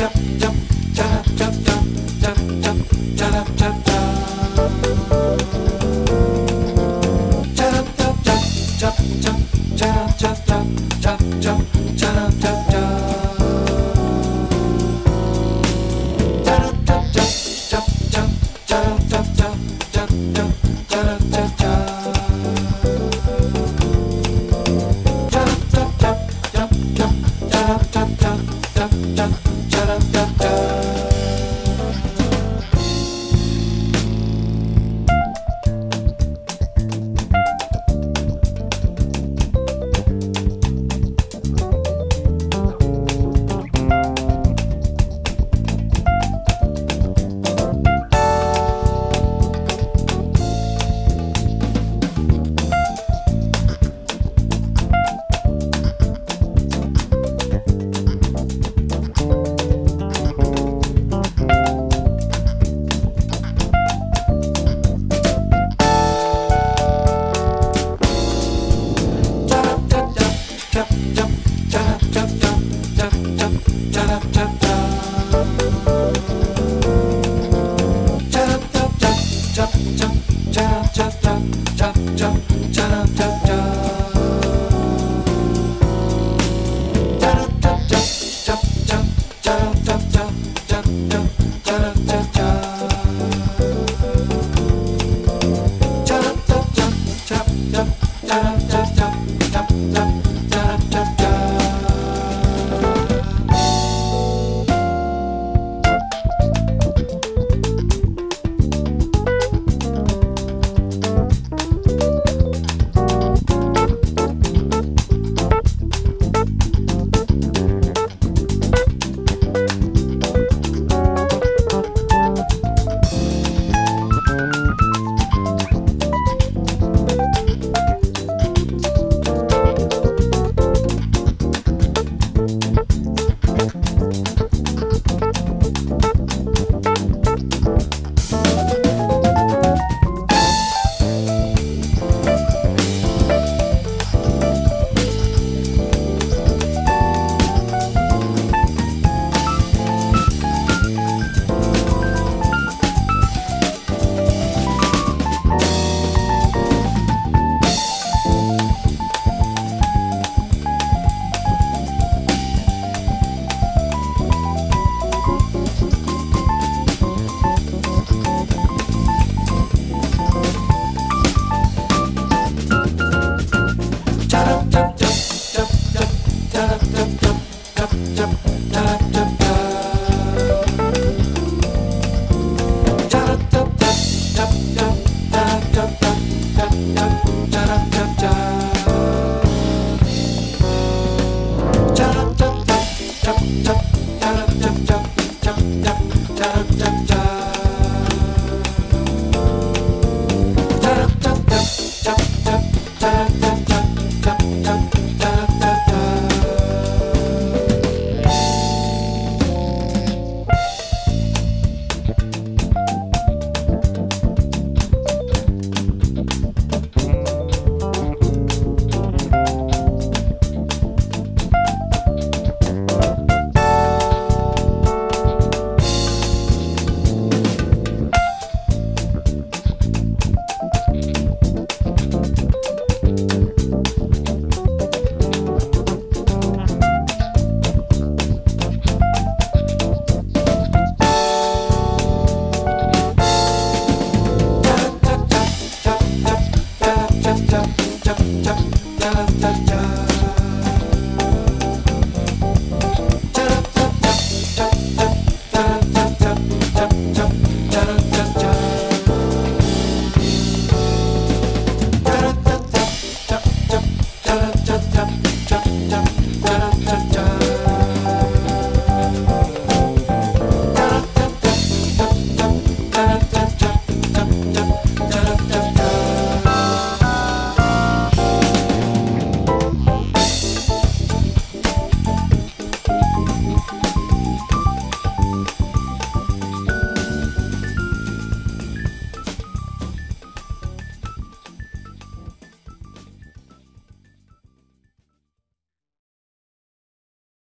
tap tap da da